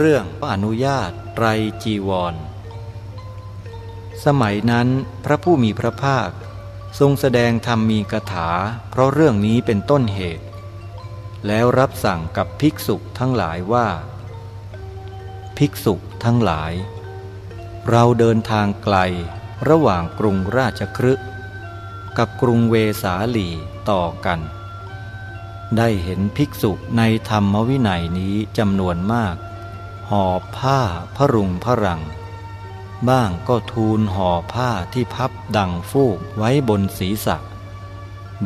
เรื่องพระอนุญาตไตรจีวร สมัยนั้นพระผู้มีพระภาค ทรงแสดงธรรมมีกถา เพราะเรื่องนี้เป็นต้นเหตุ แล้วรับสั่งกับภิกษุทั้งหลายว่า ภิกษุทั้งหลาย เราเดินทางไกลระหว่างกรุงราชครึกับกรุงเวสาลีต่อกัน ได้เห็นภิกษุในธรรมวินัยนี้จำนวนมาก หอบผ้าพรุงพรัง บ้างก็ทูลห่อผ้าที่พับดังฟูกไว้บนศีรษะ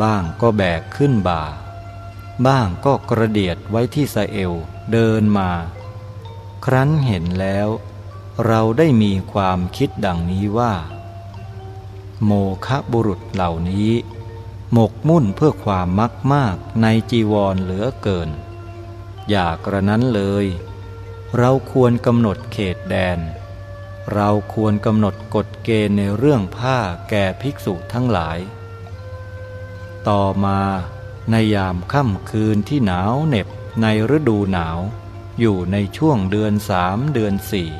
บ้างก็แบกขึ้นบ่า บ้างก็กระเดียดไว้ที่สะเอวเดินมา ครั้นเห็นแล้ว เราได้มีความคิดดังนี้ว่า โมคะบุรุษเหล่านี้หมกมุ่นเพื่อความมักมากในจีวรเหลือเกิน อย่ากระนั้นเลย เราควรกำหนดเขตแดน เราควรกำหนดกฎเกณฑ์ในเรื่องผ้าแก่ภิกษุทั้งหลาย ต่อมาในยามค่ำคืนที่หนาวเหน็บในฤดูหนาว อยู่ในช่วงเดือนสามเดือนสี่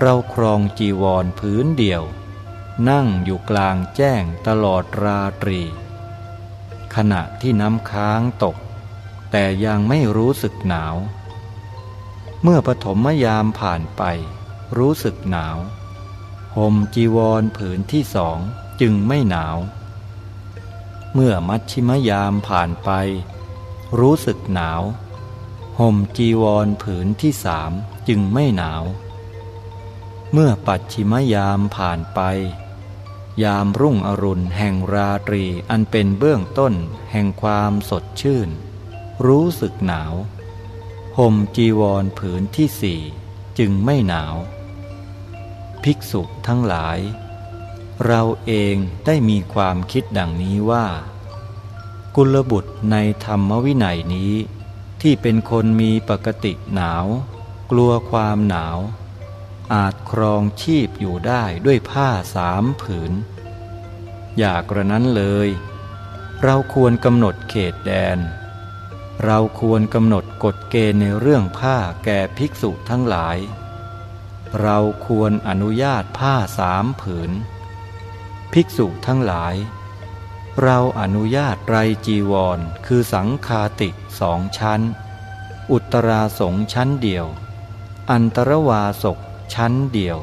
เราครองจีวรพื้นเดียว นั่งอยู่กลางแจ้งตลอดราตรี ขณะที่น้ำค้างตก แต่ยังไม่รู้สึกหนาว เมื่อปฐมยามผ่านไป รู้สึกหนาวห่มจีวรผืนที่สองจึงไม่หนาว เมื่อมัชชิมยามผ่านไป รู้สึกหนาวห่มจีวรผืนที่สามจึงไม่หนาว เมื่อปัจฉิมยามผ่านไป ยามรุ่งอรุณแห่งราตรีอันเป็นเบื้องต้นแห่งความสดชื่น รู้สึกหนาว ห่มจีวรผืนที่สี่จึงไม่หนาว ภิกษุทั้งหลาย เราเองได้มีความคิดดังนี้ว่า กุลบุตรในธรรมวินัยนี้ ที่เป็นคนมีปกติหนาว กลัวความหนาว อาจครองชีพอยู่ได้ด้วยผ้าสามผืน อยากระนั้นเลย เราควรกำหนดเขตแดน เราควรกำหนดกฎเกณฑ์ในเรื่องผ้าแก่ภิกษุทั้งหลาย เราควรอนุญาตผ้าสามผืน ภิกษุทั้งหลาย เราอนุญาตไรจีวรคือสังคาติสองชั้น อุตราสงชั้นเดียว อันตรวาสกชั้นเดียว